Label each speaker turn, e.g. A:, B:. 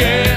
A: yeah.